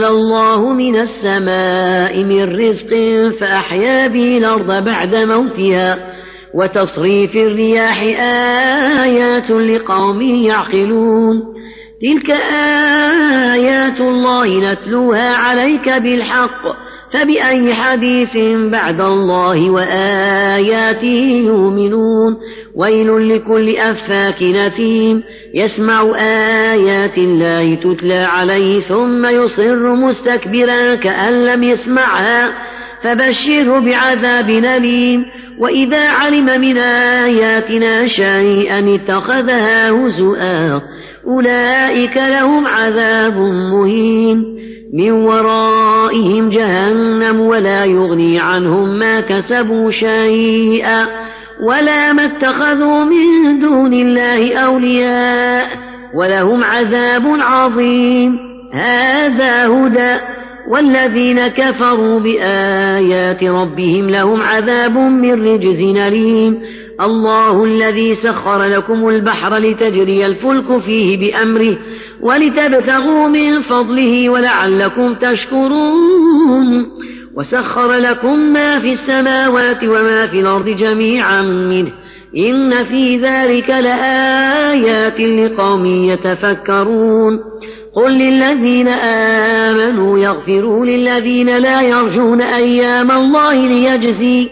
أنزل الله من السماء من رزق فأحيا به الأرض بعد موتها. وتصريف الرياح آيات لقوم يعقلون. تلك آيات الله نتلوها عليك بالحق. فبأي حديث بعد الله وآياته يؤمنون. ويل لكل أفاك نثيم يسمع آيات الله تتلى عليه ثم يصر مستكبرا كأن لم يسمعها فبشره بعذاب أليم. وإذا علم من آياتنا شيئا اتخذها هزؤا أولئك لهم عذاب مهين. من ورائهم جهنم ولا يغني عنهم ما كسبوا شيئا. ولا ما اتخذوا من دون الله أولياء ولهم عذاب عظيم هذا هدى والذين كفروا بآيات ربهم لهم عذاب من رجز أليم الله الذي سخر لكم البحر لتجري الفلك فيه بأمره ولتبتغوا من فضله ولعلكم تشكرون وسخر لكم ما في السماوات وما في الأرض جميعا منه. إن في ذلك لآيات لقوم يتفكرون. قل للذين آمنوا يغفروا للذين لا يرجون أيام الله ليجزي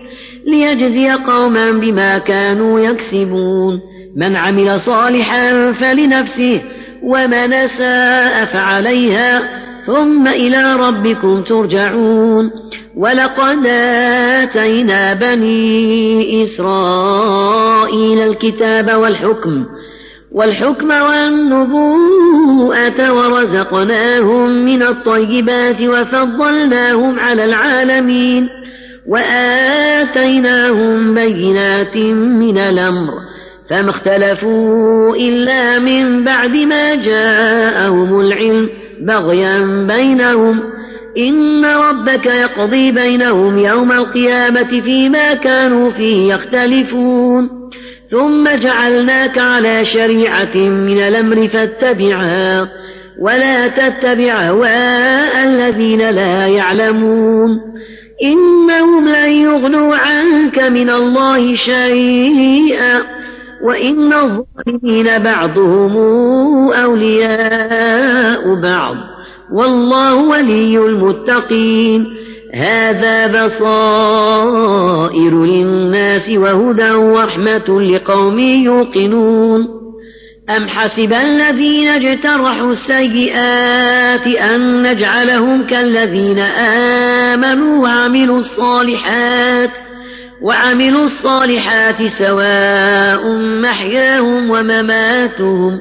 ليجزي قوما بما كانوا يكسبون. من عمل صالحا فلنفسه ومن أساء فعليها ثم إلى ربكم ترجعون. ولقد آتينا بني إسرائيل الكتاب والحكم والحكم والنبوءة ورزقناهم من الطيبات وفضلناهم على العالمين وآتيناهم بينات من الأمر فما اختلفوا إلا من بعد ما جاءهم العلم. بغيا بينهم إن ربك يقضي بينهم يوم القيامة فيما كانوا فيه يختلفون ثم جعلناك على شريعة من الأمر فاتبعها ولا تتبع هواء الذين لا يعلمون إنهم لن يغنوا عنك من الله شيئا وإن الظالمين بعضهم أولياء بعض. والله ولي المتقين. هذا بصائر للناس وهدى ورحمة لقوم يوقنون. أم حسب الذين اجترحوا السيئات أن نجعلهم كالذين آمنوا وعملوا الصالحات ۖ وعملوا الصالحات سواء محياهم ومماتهم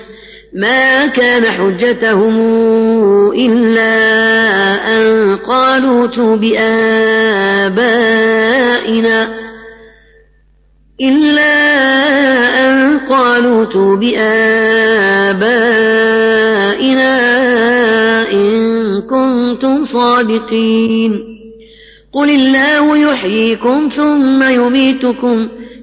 ما كان حجتهم إلا أن قالوا بآبائنا إلا أن قالوا بآبائنا إن كنتم صادقين. قل الله يحييكم ثم يميتكم